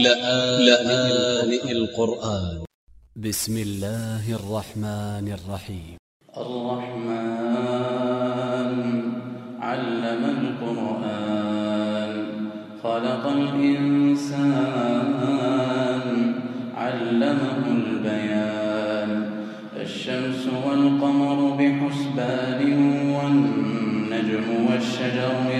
لآن القرآن. ب س م الله الرحمن الرحيم. الرحمن علم القرآن خلق الإنسان علمه البيان. الشمس والقمر بحسبان والنجم والشجر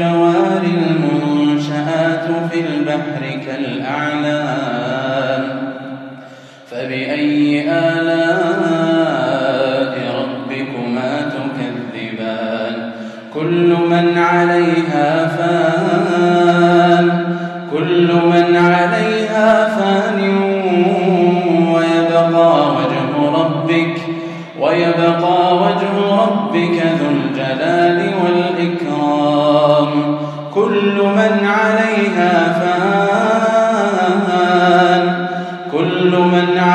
البحر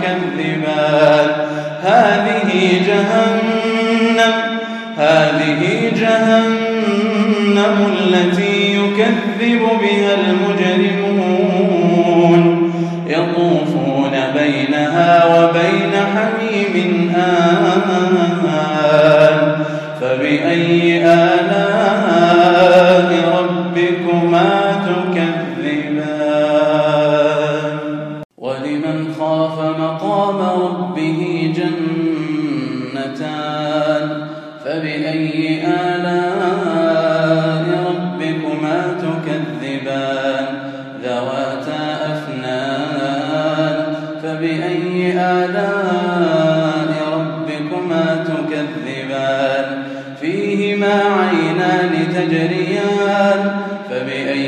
تكذبان هذه جهنم هذه جهنم التي يكذب بها المجرمون. يطوفون بينها وبين حميم آن. فبأي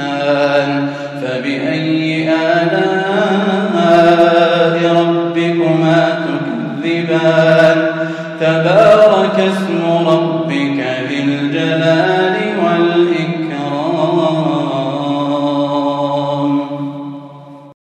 حسان فبأي آلاء ربكما تكذبان؟ تبارك اسم